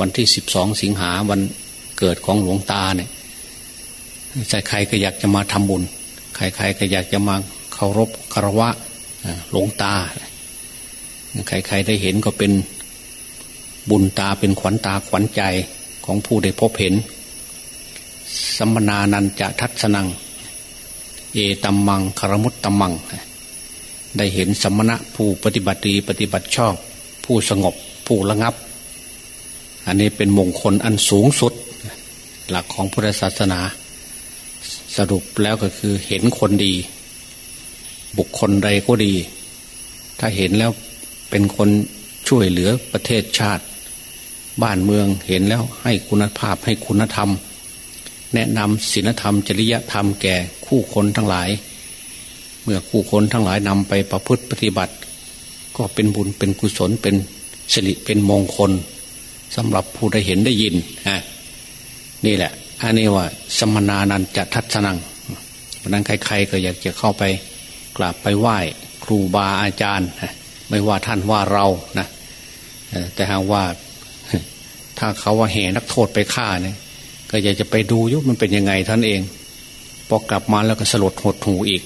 วันที่สิบสองสิงหาวันเกิดของหลวงตาเนี่ยใครก็อยากจะมาทำบุญ ใครๆก็อยากจะมาเคารพคารวะหลวงตา ใครๆได้เห็นก็เป็นบุญตาเป็นขวัญตาขวัญใจของผู้ได้พบเห็น สัมมนานันจะทัศนัง เอตัมมังคารมุตตัมมัง ได้เห็นสมณะผู้ปฏิบัติดีปฏิบัติชอบ ผู้สงบผู้ระงับ อันนี้เป็นมงคลอันสูงสุด หลักของพุทธศาสนา สรุปแล้วก็คือเห็นคนดี บุคคลใดก็ดี ถ้าเห็นแล้วเป็นคนช่วยเหลือประเทศชาติ บ้านเมืองเห็นแล้วให้คุณภาพให้คุณธรรม แนะนำศีลธรรม จริยธรรมแก่คู่คนทั้งหลาย เมื่อคู่คนทั้งหลายนำไปประพฤติปฏิบัติ ก็เป็นบุญเป็นกุศลเป็นสิริเป็นมงคล สำหรับผู้ได้เห็นได้ยินฮะนี่แหละ อันนี้ว่า สมนานันจะทัศนังเพราะนั้นใครๆก็อยากจะเข้าไปกราบไปไหว้ครูบาอาจารย์ไม่ว่าท่านว่าเรานะแต่หากว่า ถ้าเขาว่าแห่นักโทษไปฆ่าเนี่ย ก็อยากจะไปดูยุมันเป็นยังไงท่านเองพอกลับมาแล้วก็สลดหดหูอีก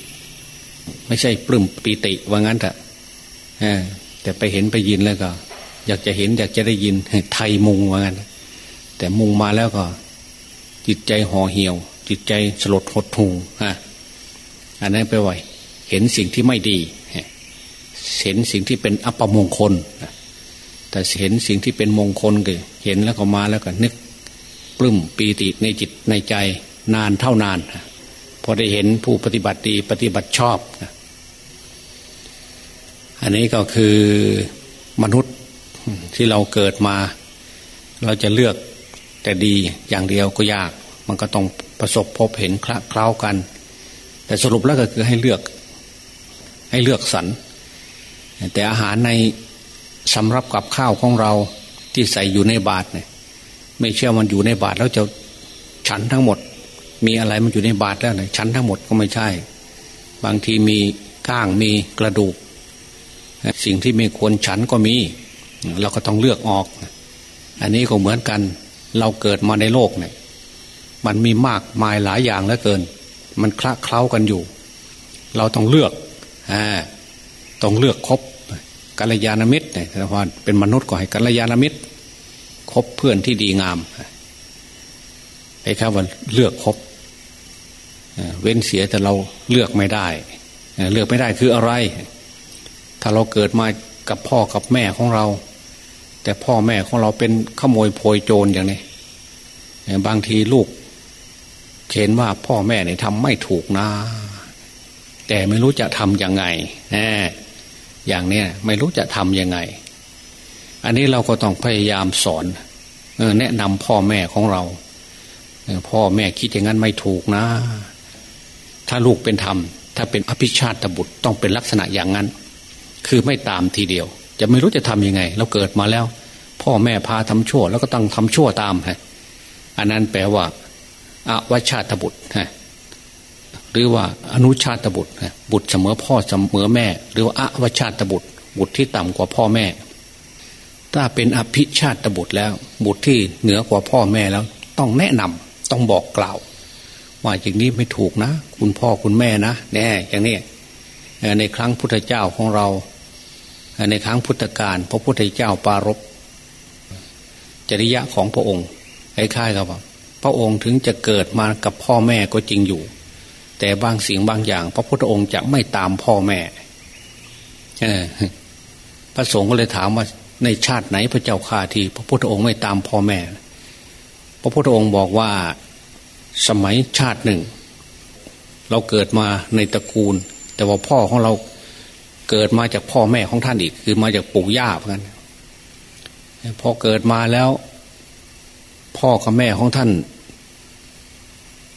ไม่ใช่ปลื้มปีติว่างั้นแต่แต่ไปเห็นไปยินแล้วก็ อยากจะเห็นอยากจะได้ยินไทยมุงว่างั้นแต่มุงมาแล้วก็ จิตใจห่อเหี่ยว จิตใจสลดหดหูฮะอันนั้นไปไหวเห็นสิ่งที่ไม่ดีเห็นสิ่งที่เป็นอัปมงคลแต่เห็นสิ่งที่เป็นมงคลก็เห็นแล้วก็มาแล้วก็นึกปลื้มปีติในจิตในใจนานเท่านานพอได้เห็นผู้ปฏิบัติดีปฏิบัติชอบอันนี้ก็คือ ที่เราเกิดมา เราจะเลือกแต่ดีอย่างเดียวก็ยาก มันก็ต้องประสบพบเห็นคละเคล้ากัน แต่สรุปแล้วก็คือให้เลือก ให้เลือกสรรแต่อาหารในสำรับกับข้าวของเราที่ใส่อยู่ในบาตรเนี่ย ไม่เชื่อมันอยู่ในบาตรแล้วจะฉันทั้งหมด มีอะไรมันอยู่ในบาตรแล้วเนี่ยฉันทั้งหมดก็ไม่ใช่ บางทีมีก้างมีกระดูก สิ่งที่ไม่ควรฉันก็มี เราก็ต้องเลือกออก อันนี้ก็เหมือนกัน เราเกิดมาในโลกเนี่ย มันมีมากมายหลายอย่างเหลือเกิน มันคละเคล้ากันอยู่ เราต้องเลือกอ่าต้องเลือกครบกัลยาณมิตรเนี่ยแต่ว่าเป็นมนุษย์ก็ให้กัลยาณมิตรคบเพื่อนที่ดีงามไอ้คำว่าเลือกคบเว้นเสียแต่เราเลือกไม่ได้ เลือกไม่ได้คืออะไร ถ้าเราเกิดมากับพ่อกับแม่ของเรา แต่พ่อแม่ของเราเป็นขโมยโพยโจรอย่างนี้บางทีลูกเห็นว่าพ่อแม่เนี่ยทำไม่ถูกนะ แต่ไม่รู้จะทำยังไงแอย่างเนี้ยไม่รู้จะทำยังไง อันนี้เราก็ต้องพยายามสอนแนะนำพ่อแม่ของเราพ่อแม่คิดอย่างนั้นไม่ถูกนะ ถ้าลูกเป็นธรรม ถ้าเป็นอภิชาติบุตรต้องเป็นลักษณะอย่างนั้น คือไม่ตามทีเดียว จะไม่รู้จะทํำยังไง เราเกิดมาแล้ว พ่อแม่พาทำชั่ว แล้วก็ต้องทำชั่วตามฮะอันนั้นแปลว่าอวชาตบุตรฮะหรือว่าอนุชาตบุตรบุตรเสมอพ่อเสมอแม่ หรือว่าอวชาตบุตร บุตรที่ต่ำกว่าพ่อแม่ ถ้าเป็นอภิชาตบุตรแล้ว บุตรที่เหนือกว่าพ่อแม่แล้ว ต้องแนะนำต้องบอกกล่าว ว่าอย่างนี้ไม่ถูกนะ คุณพ่อคุณแม่นะแน่อย่างนี้ในครั้งพุทธเจ้าของเรา ในครั้งพุทธกาลพระพุทธเจ้าปารบจริยะของพระองค์คล้ายๆกับว่าพระองค์ถึงจะเกิดมากับพ่อแม่ก็จริงอยู่ แต่บางสิ่งบางอย่าง พระพุทธองค์จะไม่ตามพ่อแม่พระสงฆ์ก็เลยถามว่าในชาติไหนพระเจ้าข่าที่ พระพุทธองค์ไม่ตามพ่อแม่ พระพุทธองค์บอกว่าสมัยชาติหนึ่งเราเกิดมาในตระกูล แต่ว่าพ่อของเรา เกิดมาจากพ่อแม่ของท่านอีก คือมาจากปู่ย่าเหมือนกันพอเกิดมาแล้ว พ่อกับแม่ของท่าน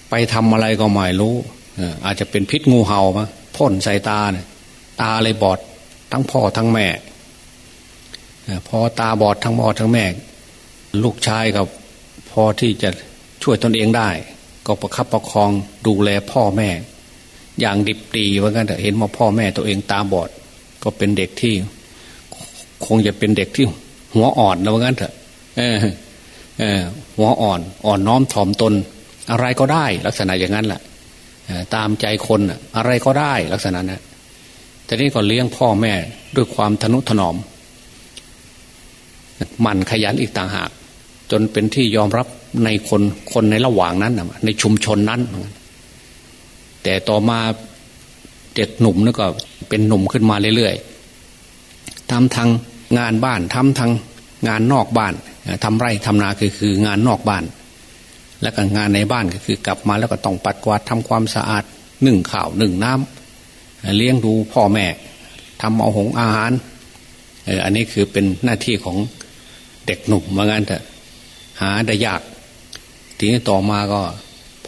ไปทำอะไรก็ไม่รู้อาจจะเป็นพิษงูเห่ามาพ่นใส่ตาเนี่ยตาเลยบอดทั้งพ่อทั้งแม่พอตาบอดทั้งพ่อทั้งแม่ ลูกชายกับพอที่จะช่วยตนเองได้ ก็ประคับประคองดูแลพ่อแม่ อย่างดิบดีว่ากันแต่เห็นว่าพ่อแม่ตัวเองตาบอด ก็เป็นเด็กที่ คงจะเป็นเด็กที่ หัวอ่อนนะว่างั้นเถอะหัวอ่อน อ่อนน้อมถ่อมตน อะไรก็ได้ ลักษณะอย่างนั้นแหละตามใจคนอะไรก็ได้ลักษณะนั้นแต่นี่ก็เลี้ยงพ่อแม่ด้วยความทนุถนอมมันขยันอีกต่างหาก จนเป็นที่ยอมรับในคนคนในระหว่างนั้นในชุมชนนั้น แต่ต่อมาเด็กหนุ่มนี่ก็เป็นหนุ่มขึ้นมาเรื่อยๆทำทางงานบ้านทำทางงานนอกบ้านทำไร่ทำนาคือคืองานนอกบ้าน แล้วก็งานในบ้านก็คือกลับมาแล้วก็ต้องปัดกวาดทำความสะอาดหนึ่งข้าวหนึ่งน้ำเลี้ยงดูพ่อแม่ทำเอาหงอาหารอันนี้คือเป็นหน้าที่ของเด็กหนุ่มมางั้นแต่หาได้ยาก ทีนี้ต่อมาก็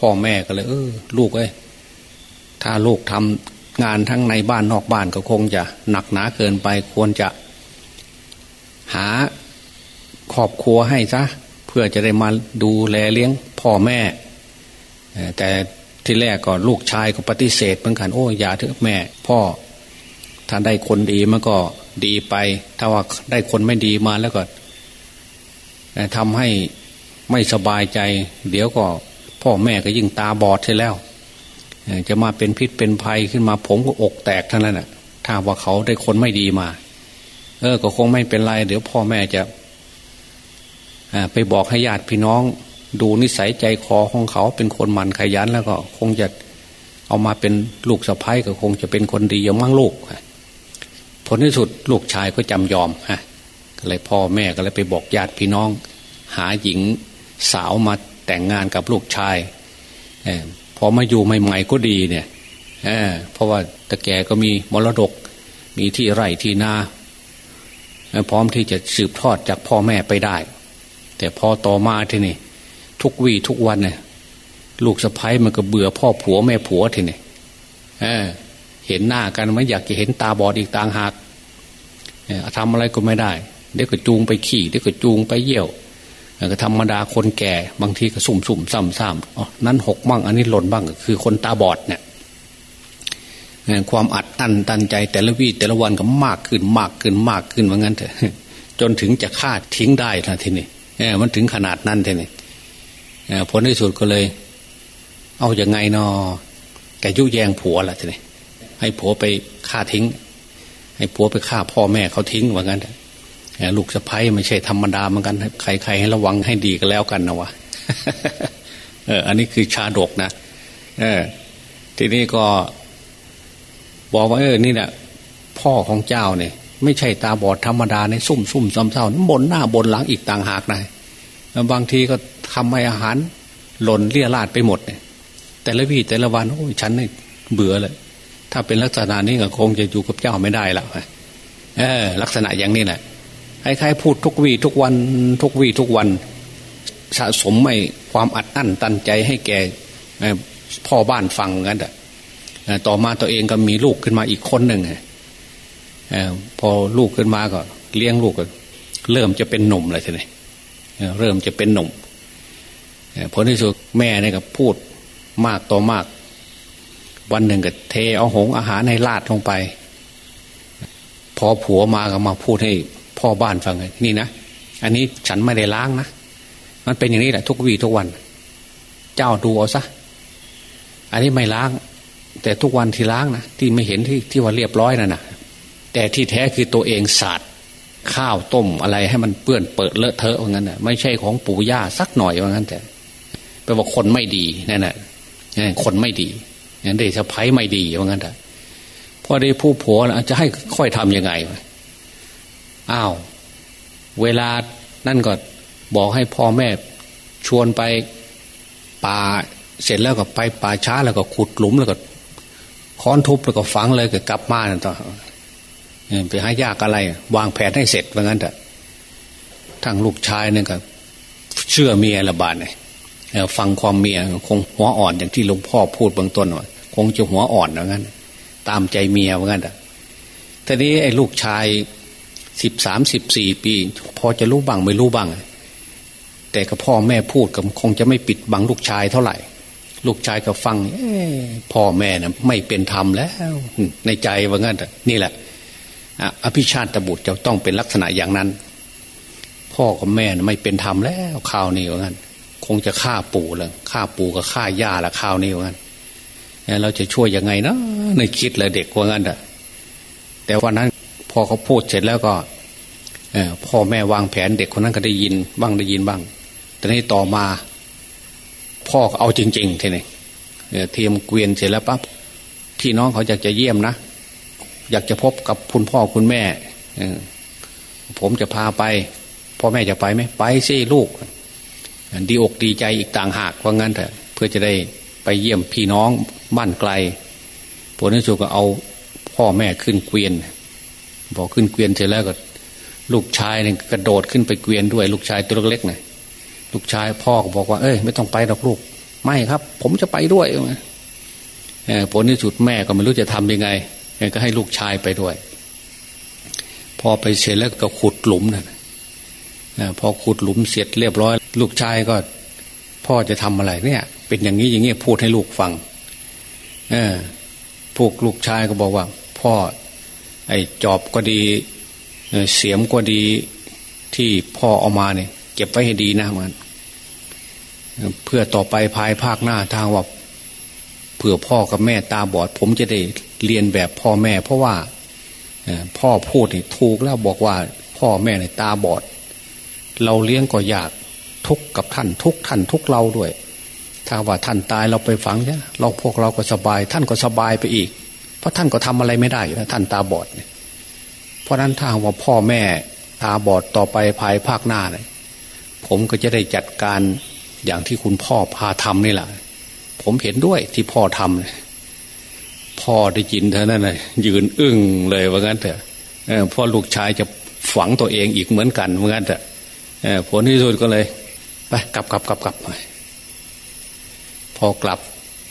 พ่อแม่ก็เลย เออ ลูกเอ้ย ถ้าลูกทำงานทั้งในบ้านนอกบ้านก็คงจะหนักหนาเกินไปควรจะ หาครอบครัวให้ซะเพื่อจะได้มาดูแลเลี้ยงพ่อแม่ แต่ที่แรกก่อนลูกชายก็ปฏิเสธเหมือนกันโอ้อย่าเถอะแม่ พ่อถ้าได้คนดีมันก็ดีไป ถ้าว่าได้คนไม่ดีมาแล้วก็ทำให้ไม่สบายใจ เดี๋ยวก็พ่อแม่ก็ยิ่งตาบอดใช่แล้ว จะมาเป็นพิษเป็นภัยขึ้นมา ผมก็อกแตกทั้งนั้นน่ะถ้าว่าเขาได้คนไม่ดีมา เออ ก็คงไม่เป็นไร เดี๋ยวพ่อแม่จะไปบอกให้ญาติพี่น้อง ดูนิสัยใจคอของเขาเป็นคนหมั่นขยันแล้วก็ คงจะเอามาเป็นลูกสะพ้ายก็คงจะเป็นคนดีอย่างมั่งลูกผลที่สุดลูกชายก็จำยอมฮะก็เลยพ่อแม่ก็เลยไปบอกญาติพี่น้อง หาหญิงสาวมาแต่งงานกับลูกชาย พอมาอยู่ใหม่ ๆ ก็ดีเนี่ยเเพราะว่าตะแกก็มีมรดก มีที่ไร่ที่นาพร้อมที่จะสืบทอดจากพ่อแม่ไปได้ แต่พอต่อมาทีนี่ ทุกวี่ทุกวันเนี่ยลูกสะพ้ายมันก็เบื่อพ่อผัวแม่ผัวทีนี่เเห็นหน้ากันไม่อยากจะเห็นตาบอดอีกต่างหากทำอะไรก็ไม่ได้ เดี๋ยวก็จูงไปขี่เดี๋ยวก็จูงไปเยี่ยว ก็ธรรมดาคนแก่บางทีก็สุ่มสุ่มซ้ำซ้ำอ๋อนั้นหกบ้างอันนี้หล่นบ้างคือคนตาบอดเนี่ยความอัดอั้นตันใจแต่ละวีแต่ละวันก็มากขึ้นมากขึ้นมากขึ้นว่างั้นเถอะจนถึงจะฆ่าทิ้งได้นะทีนี้มันถึงขนาดนั้นทีนี้ผลที่สุดก็เลย เอาอย่างไงนอแกยุแยงผัวละทีนี้ให้ผัวไปฆ่าทิ้ง ให้ผัวไปฆ่าพ่อแม่เขาทิ้งว่างั้นเถอะ ลูกสะพ้ยไม่ใช่ธรรมดาเหมือนกัน ใครๆให้ระวังให้ดีก็แล้วกันนะวะเออ อันนี้คือชาดกนะเออ ทีนี้ก็ บอกว่าเออนี่แหละพ่อของเจ้าเนี่ย ไม่ใช่ตาบอดธรรมดาในซุ่มซุ่มซ้ำเศร้าบนหน้าบนหลังอีกต่างหากนะบางทีก็ทำให้อาหาร หล่นเลี่ยราดไปหมดเนี่ย แต่ละวี่แต่ละวันโอ้ยฉันเนี่ยเบื่อเลยถ้าเป็นลักษณะนี้ก็คงจะอยู่กับเจ้าไม่ได้แล้วเออ ลักษณะอย่างนี้แหละ ใครๆพูดทุกวีทุกวันทุกวีทุกวัน สะสมไม่ความอัดอั้นตันใจให้แก่พ่อบ้านฟังกันแต่ต่อมาตัวเองก็มีลูกขึ้นมาอีกคนหนึ่งพอลูกขึ้นมาก็ เลี้ยงลูกก็ เริ่มจะเป็นหนุ่มเลยทีนี้เริ่มจะเป็นหนุ่มผลที่สุดแม่เนี่ยก็พูดมากต่อมาก วันหนึ่งก็เทเอาหงอาหารให้ลาดลงไป พอผัวมาก็มาพูดให้ พ่อบ้านฟังเลยนี่นะอันนี้ฉันไม่ได้ล้างนะมันเป็นอย่างนี้แหละทุกวีทุกวัน เจ้าดูเอาซะอันนี้ไม่ล้าง แต่ทุกวันที่ล้างนะที่ไม่เห็นที่ที่ว่าเรียบร้อยนะ่ะนะแต่ที่แท้คือตัวเองสาดข้าวต้มอะไรให้มันเปื้อนเปิดเลอะเทอะว่างั้นนะไม่ใช่ของปู่ย่าสักหน่อยว่างั้นแต่แปลว่าคนไม่ดีนั่นแหละคนไม่ดีนั่นเดชสะพ้ยไม่ดีว่างั้นแต่พอได้ผู้ผัวจะให้ค่อยทํำยังไง อ้าว เวลานั่นก็บอกให้พ่อแม่ชวนไปป่าเสร็จแล้วก็ไปป่าช้าแล้วก็ขุดหลุมแล้วก็ค้อนทุบแล้วก็ฝังเลยก็กลับมาต่อไปหายากอะไร วางแผนให้เสร็จว่างั้นเถอะทางลูกชายเนี่ยก็เชื่อเมียละบาดเนี่ยฟังความเมียคงหัวอ่อนอย่างที่หลวงพ่อพูดเบื้องต้นว่าคงจะหัวอ่อนว่างั้น ตามใจเมียว่างั้นแต่ทีนี้ไอ้ลูกชาย สิบสามสิบสี่ปี พอจะรู้บ้างไม่รู้บ้าง แต่กับพ่อแม่พูดก็คงจะไม่ปิดบังลูกชายเท่าไหร่ ลูกชายก็ฟังพ่อแม่นะไม่เป็นธรรมแล้ว ในใจว่างั้นนี่แหละอภิชาติบุตรจะต้องเป็นลักษณะอย่างนั้น พ่อกับแม่ไม่เป็นธรรมแล้วข่าวนี้ว่างั้น คงจะฆ่าปู่เลยฆ่าปู่กับฆ่าย่าละข่าวนี้ว่างั้นเราจะช่วยยังไงนะในคิดเลยเด็กว่างั้นอะแต่วันนั้น พอเขาพูดเสร็จแล้วก็พ่อแม่วางแผนเด็กคนนั้นก็ได้ยินบ้างได้ยินบ้าง แต่นี้ต่อมา พ่อเอาจริง ๆ ทีนี้เทียมเกวียนเสร็จแล้วปั๊บพี่น้องเขาอยากจะเยี่ยมนะ อยากจะพบกับคุณพ่อคุณแม่ผมจะพาไป พ่อแม่จะไปไหมไปสิลูก ดีอกดีใจอีกต่างหากว่างั้นเถอะเพื่อจะได้ไปเยี่ยมพี่น้องบ้านไกลผลที่สุดก็เอาพ่อแม่ขึ้นเกวียน บอกขึ้นเกวียนเสร็จแล้วก็ ลูกชายเนี่ยกระโดดขึ้นไปเกวียนด้วย ลูกชายตัวเล็กๆหน่อยลูกชายพ่อก็บอกว่าเอ้ยไม่ต้องไปหรอกลูก ไม่ครับ ผมจะไปด้วยผลที่สุดแม่ก็ไม่รู้จะทำยังไงก็ให้ลูกชายไปด้วย พอไปเสร็จแล้วก็ขุดหลุมนะพอขุดหลุมเสร็จเรียบร้อย ลูกชายก็ พ่อจะทำอะไรเนี่ย เป็นอย่างนี้อย่างนี้พูดให้ลูกฟัง เออพวกลูกชายก็บอกว่า พ่อ ไอ้จอบก็ดีเสียมก็ดีที่พ่อเอามาเนี่ย เก็บไว้ให้ดีนะมันเพื่อต่อไปภายภาคหน้าทางว่าเผื่อพ่อกับแม่ตาบอด ผมจะได้เรียนแบบพ่อแม่ เพราะว่าพ่อพูดถูกแล้วบอกว่าพ่อแม่ในตาบอด เราเลี้ยงก็ยากทุกกับท่านทุกท่านทุกเราด้วย ถ้าว่าท่านตายเราไปฝังเนี่ยเราพวกเราก็สบาย ท่านก็สบายไปอีก เพราะท่านก็ทำอะไรไม่ได้นะท่านตาบอดเนี่ยเพราะนั้นถ้าว่าพ่อแม่ตาบอดต่อไปภายภาคหน้าเนี่ยผมก็จะได้จัดการอย่างที่คุณพ่อพาทำนี่แหละผมเห็นด้วยที่พ่อทำพ่อได้ยินเท่านั้นเลยยืนอึ้งเลยว่างั้นเถอะพ่อลูกชายจะฝังตัวเองอีกเหมือนกันว่างั้นเถอะผลที่สุดก็เลยไปกลับกลับกลับกลับพอกลับ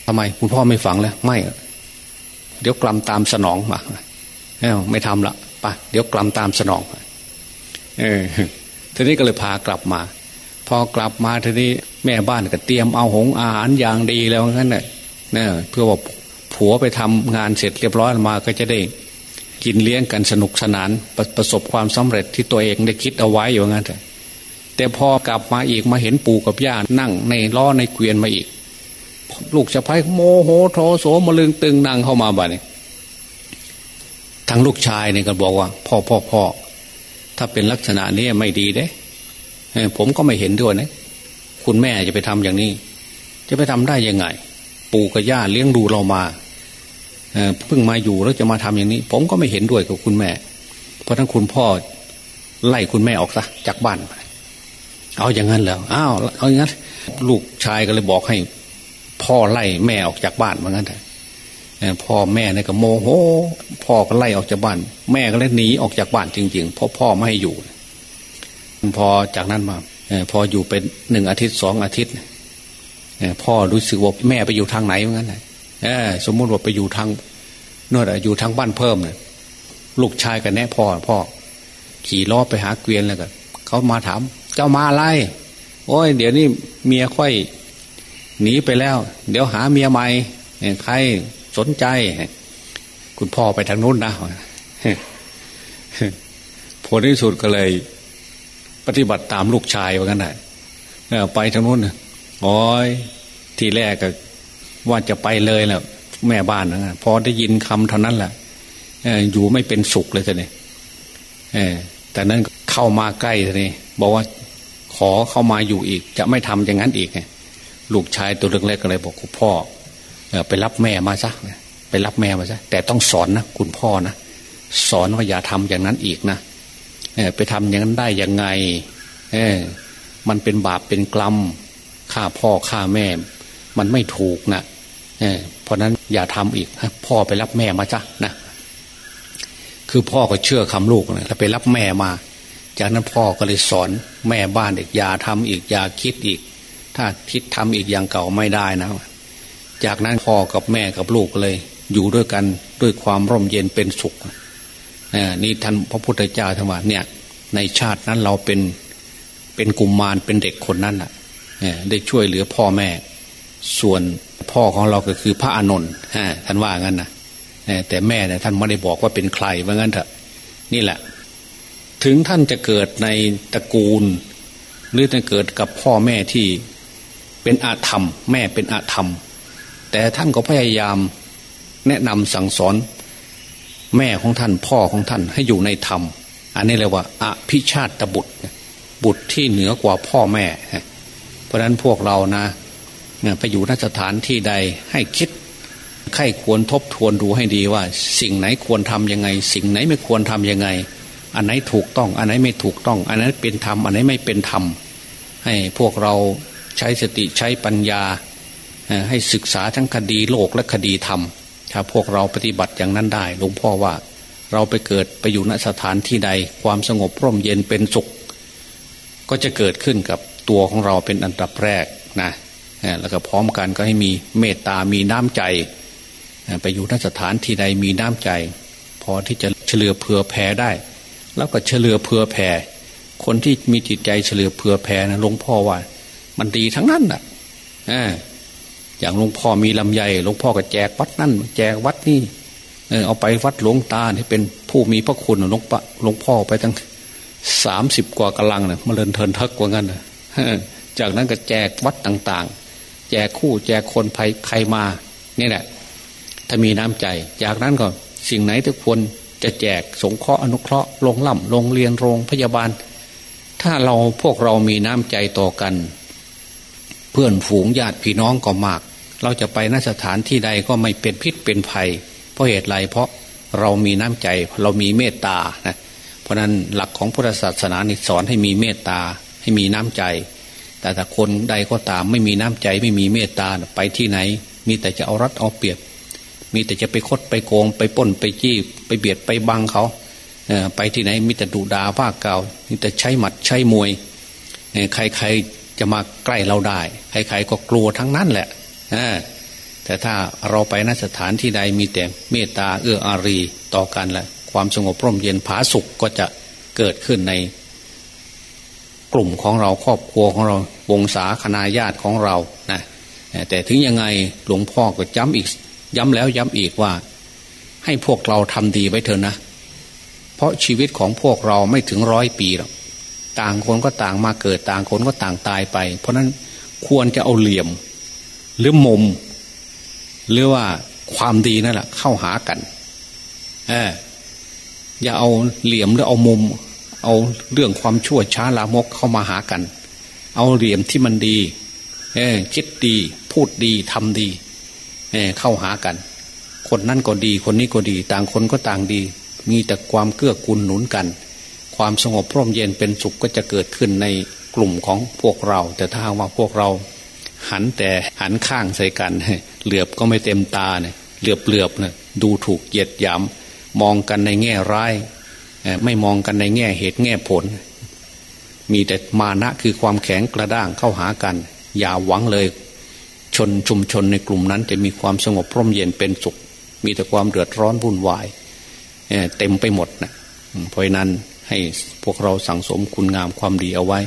ทำไม คุณพ่อไม่ฝังแล้วไม่ เดี๋ยวกลัมตามสนองมาไม่ทำละปะเดี๋ยวกลัมตามสนองเออทีนี้ก็เลยพากลับมา พอกลับมาทีนี้แม่บ้านก็เตรียมเอาหงอาหารอย่างดีแล้วงั้นเน่ะเพื่อว่าผัวไปทำงานเสร็จเรียบร้อยมาก็จะได้กินเลี้ยงกันสนุกสนานประประสบความสำเร็จที่ตัวเองได้คิดเอาไว้อยู่งั้นแต่แต่พอกลับมาอีกมาเห็นปู่กับย่านั่งในล้อในเกวียนมาอีก ลูกสะพ้ายโมโหโทโสมลึงตึงนั่งเข้ามาบ้านี้ทั้งลูกชายเนี่ยก็บอกว่า พ่อพ่อพ่อถ้าเป็นลักษณะนี้ไม่ดีเด้ผมก็ไม่เห็นด้วยนะคุณแม่จะไปทำอย่างนี้ จะไปทำได้ยังไง ปู่กับย่าเลี้ยงดูเรามาเพิ่งมาอยู่แล้วจะมาทำอย่างนี้ ผมก็ไม่เห็นด้วยกับคุณแม่ เพราะทั้งคุณพ่อไล่คุณแม่ออกซะจากบ้าน เอาอย่างนั้นแล้วอ้าวเอาอย่างนั้น ลูกชายก็เลยบอกให้ พ่อไล่แม่ออกจากบ้านเหมือนกันพ่อแม่เนี่ยก็โมโหพ่อก็ไล่ออกจากบ้าน แม่ก็เลยหนีออกจากบ้านจริงๆเพราะพ่อไม่ให้อยู่ พอจากนั้นมาพออยู่เป็นหนึ่งอาทิตย์สองอาทิตย์พ่อรู้สึกว่าแม่ไปอยู่ทางไหนเหมือนกันสมมติว่าไปอยู่ทางโน่นอยู่ทางบ้านเพิ่มเนี่ยลูกชายกันแน่พ่อพ่อ ขี่ล้อไปหาเกวียนแล้วกันเขามาถามเจ้ามาอะไรโอ้ยเดี๋ยวนี้เมียค่อย หนีไปแล้ว เดี๋ยวหาเมียใหม่ใครสนใจ คุณพ่อไปทางนู้นนะผลที่สุดก็เลย ปฏิบัติตามลูกชายว่ากันได้ไปทางนู้นโอ้ยทีแรกก็ว่าจะไปเลยแหละแม่บ้านนะพอได้ยินคำเท่านั้นแหละอยู่ไม่เป็นสุขเลยทีนี้แต่นั้นเข้ามาใกล้ทีนี้บอกว่าขอเข้ามาอยู่อีก จะไม่ทำอย่างนั้นอีก ลูกชายตัวเล็กๆก็เลยบอกคุณพ่อไปรับแม่มาซะไปรับแม่มาซะแต่ต้องสอนนะคุณพ่อนะสอนว่าอย่าทำอย่างนั้นอีกนะไปทำอย่างนั้นได้ยังไงมันเป็นบาปเป็นกรรมฆ่าพ่อฆ่าแม่ มันไม่ถูกนะเพราะนั้นอย่าทำอีกพ่อไปรับแม่มาจ้ะนะคือพ่อก็เชื่อคำลูกนะแล้วไปรับแม่มา จากนั้นพ่อก็เลยสอนแม่บ้านเด็กอย่าทำอีกอย่าคิดอีก ถ้าคิดทำอีกอย่างเก่าไม่ได้นะ จากนั้นพ่อกับแม่กับลูกเลย อยู่ด้วยกันด้วยความร่มเย็นเป็นสุขนี่ท่านพระพุทธเจ้าท่านว่าเนี่ยในชาตินั้นเราเป็นเป็นกุมมารเป็นเด็กคนนั้นแหะได้ช่วยเหลือพ่อแม่ ส่วนพ่อของเราก็คือพระอานนท์ท่านว่างั้นนะแต่แม่เนี่ยท่านไม่ได้บอกว่าเป็นใครว่างั้นเถอะนี่แหละ ถึงท่านจะเกิดในตระกูล หรือจะเกิดกับพ่อแม่ที่ เป็นอาธรรม แม่เป็นอาธรรม แต่ท่านก็พยายามแนะนำสั่งสอน แม่ของท่านพ่อของท่านให้อยู่ในธรรม อันนี้เรียกว่าอภิชาติบุตร บุตรที่เหนือกว่าพ่อแม่ เพราะฉะนั้นพวกเรานะไปอยู่นสถานที่ใดให้คิดใครควรทบทวนดูให้ดีว่า สิ่งไหนควรทำยังไง สิ่งไหนไม่ควรทำยังไง อันไหนถูกต้อง อันไหนไม่ถูกต้อง อันไหนเป็นธรรมอันไหนไม่เป็นธรรมให้พวกเรา ใช้สติใช้ปัญญาให้ศึกษาทั้งคดีโลกและคดีธรรม ถ้าพวกเราปฏิบัติอย่างนั้นได้หลวงพ่อว่าเราไปเกิดไปอยู่ณสถานที่ใดความสงบร่มเย็นเป็นสุข ก็จะเกิดขึ้นกับตัวของเราเป็นอันดับแรกนะแล้วก็พร้อมกันก็ให้มีเมตตามีน้ำใจ ไปอยู่นสถานที่ใดมีน้ำใจ พอที่จะเฉลือเผื่อแผ่ได้ แล้วก็เฉลือเผื่อแผ่คนที่มีจิตใจเฉลือเผื่อแผ่นะหลวงพ่อว่า มันดีทั้งนั้นอะอย่างหลวงพ่อมีลำไยหลวงพ่อก็แจกวัดนั่นแจกวัดนี่เอาไปวัดหลวงตาที่เป็นผู้มีพระคุณหลวงปะหลวงพ่อไปตั้งสามสิบกว่ากำลังเนะ่ยมาเลินเทินทักกว่างั้นนะจากนั้นก็แจกวัดต่าง ๆ แจกคู่แจกคนภัยใครมานี่แหละถ้ามีน้ำใจ จากนั้นก็สิ่งไหนทุกคนจะแจกสงเคราะห์อนุเคราะห์โรงล่ำโรงเรียนโรงพยาบาล ถ้าเราพวกเรามีน้ำใจต่อกัน เพื่อนฝูงญาติพี่น้องก็มาก เราจะไปนสถานที่ใดก็ไม่เป็นพิษเป็นภัย เพราะเหตุไรเพราะเรามีน้ำใจเรามีเมตตานะเพราะนั้นหลักของพุทธศาสนาสอนให้มีเมตตาให้มีน้ำใจ แต่ถ้าคนใดก็ตามไม่มีน้ำใจไม่มีเมตตาไปที่ไหน มีแต่จะเอารัดเอาเปรียบ มีแต่จะไปคดไปโกง ไปป้นไปจี้ไปเบียดไปบังเขาไปที่ไหนมีแต่ดุดาว่าเก่ามีแต่ใช้หมัดใช้มวยใครๆ จะมาใกล้เราได้ใครๆก็กลัวทั้งนั้นแหละแต่ถ้าเราไปนสถานที่ใดมีแต่เมตตาเอื้ออารีต่อกันแหละความสงบร่มเย็นผาสุขก็จะเกิดขึ้นใน กลุ่มของเราครอบครัวของเราวงศาคณาญาติของเรานะแต่ถึงยังไงหลวงพ่อก็ย้ำอีก ย้ำแล้วย้ำอีกว่า ให้พวกเราทำดีไว้เถอะนะ เพราะชีวิตของพวกเราไม่ถึงร้อยปีหรอก ต่างคนก็ต่างมาเกิดต่างคนก็ต่างตายไป เพราะนั้นควรจะเอาเหลี่ยม หรือมุม หรือว่าความดีนั่นแหละเข้าหากันเอออย่าเอาเหลี่ยมหรือเอามุม เอาเรื่องความชั่วช้าลามกเข้ามาหากัน เอาเหลี่ยมที่มันดีเอคิดดีพูดดีทำดีเอเข้าหากัน คนนั่นก็ดี คนนี้ก็ดี ต่างคนก็ต่างดี มีแต่ความเกื้อกูลหนุนกัน ความสงบพร่มเย็นเป็นสุขก็จะเกิดขึ้นในกลุ่มของพวกเรา แต่ถ้าว่าพวกเราหันแต่หันข้างใส่กันเหลือบก็ไม่เต็มตาเนี่ยเหลือบเหลือบเนี่ยดูถูกเหยียดหยามมองกันในแง่ร้ายไม่มองกันในแง่เหตุแง่ผล มีแต่มานะคือความแข็งกระด้างเข้าหากัน อย่าหวังเลย ชนชุมชนในกลุ่มนั้นจะมีความสงบพร่มเย็นเป็นสุข มีแต่ความเดือดร้อนวุ่นวายเต็มไปหมดนะเพราะนั้น ให้พวกเราสั่งสมคุณงามความดีเอาไว้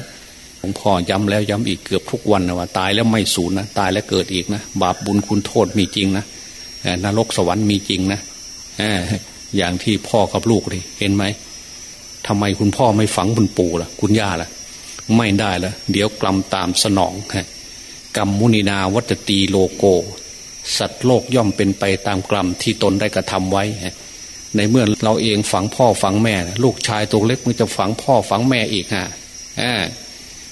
หลวงพ่อย้ำแล้วย้ำอีกเกือบทุกวันนะว่า ตายแล้วไม่สูญนะตายแล้วเกิดอีกนะบาปบุญคุณโทษมีจริงนะนรกสวรรค์มีจริงนะอย่างที่พ่อกับลูกเลยเห็นไหมทำไมคุณพ่อไม่ฝังบุญปู่ล่ะ คุณย่าล่ะ ไม่ได้ละเดี๋ยวกลัมตามสนองฮะกรรมมุนีนาวัตตีโลโก สัตว์โลกย่อมเป็นไปตามกรรมที่ตนได้กระทำไว้ ในเมื่อเราเองฝังพ่อฝังแม่ ลูกชายตัวเล็กมันจะฝังพ่อฝังแม่อีกฮะ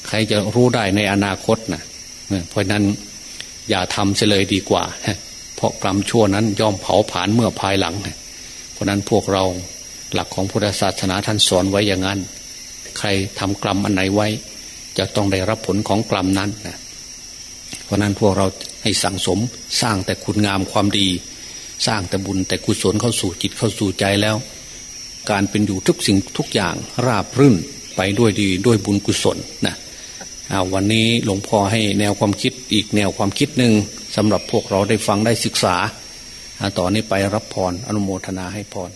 ใครจะรู้ได้ในอนาคตนะเพราะนั้นอย่าทำเสียเลยดีกว่า เพราะกรรมชั่วนั้นย่อมเผาผลาญเมื่อภายหลัง เพราะนั้นพวกเราหลักของพุทธศาสนาท่านสอนไว้อย่างนั้น ใครทำกรรมอันไหนไว้ จะต้องได้รับผลของกรรมนั้นนะเพราะนั้นพวกเราให้สั่งสมสร้างแต่คุณงามความดี สร้างแต่บุญแต่กุศลเข้าสู่จิตเข้าสู่ใจแล้ว การเป็นอยู่ทุกสิ่งทุกอย่างราบรื่นไปด้วยดีด้วยบุญกุศลนะวันนี้หลวงพ่อให้แนวความคิดอีกแนวความคิดหนึ่งสำหรับพวกเราได้ฟังได้ศึกษาต่อนนี้ไปรับพรออนุโมทนาให้พร